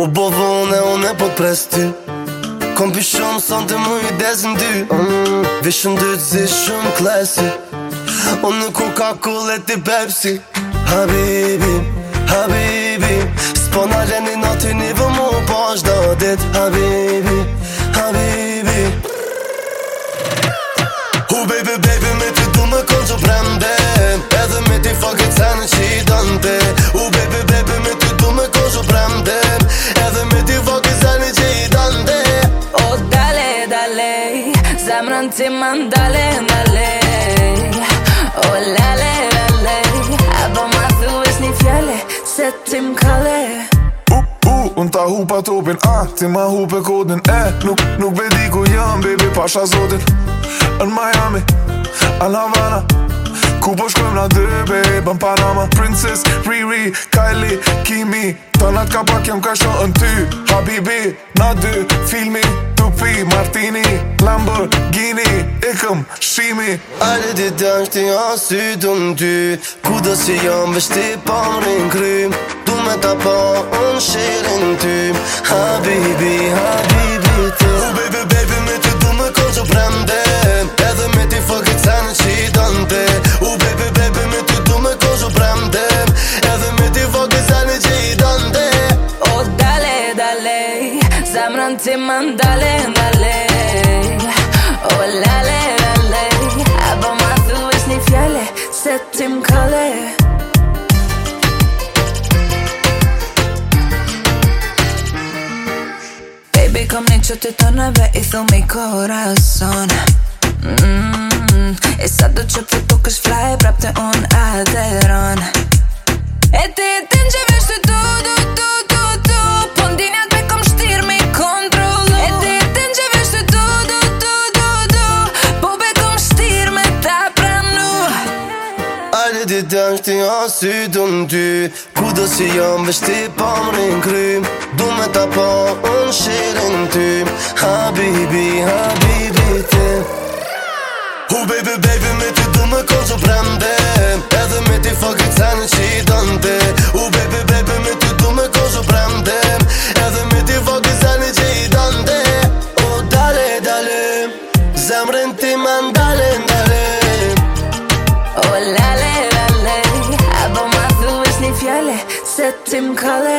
U bo unë, unë e po të pres ty Kom pishon sa të më i desin dy mm, Vishën dy të zi coca cola ti Pepsi Habibi, habibi S'po në leni natin i vë mu po shdo dit Habibi, habibi oh, baby, baby, me të Zemrën ti më ndale, ndale O oh, lale, lale A bo ma thu ish një fjale Se ti më kale Unë t'a hu pa topin, a, ti ma hu pe kodin E, nuk, nuk be di ku jam, baby, pasha zotin Në Miami, në Havana Ku po shkojmë na dhe, babe, bën Panama Princess, Riri, Kylie, Kimi Ta nat ka pak jam ka shonë në ty Habibi, na dy, filmi, tupi, martini, Lamborghini, e këm, shimi A di dhe dhe në shti asy të në dy, ku dhe si vështi pa më në në krym Du me ta pa unë shirin tym, ha mente, mandale, dale. Oh, lale, lale. Aber mach du es nicht fjale, set im Kalle. Baby, con mi yo te tornaba, hizo mi corazón. Mm, esa ducha que tocas fly, rapte on Fjallet dhe dëngë të janë sy të në dy Ku do si jam vështi pa më rinë kry Du me ta pa unë shirin ty Habibi, habibi ti Hu baby, baby, me ti du me konë që Edhe me ti fokit sa në qitë color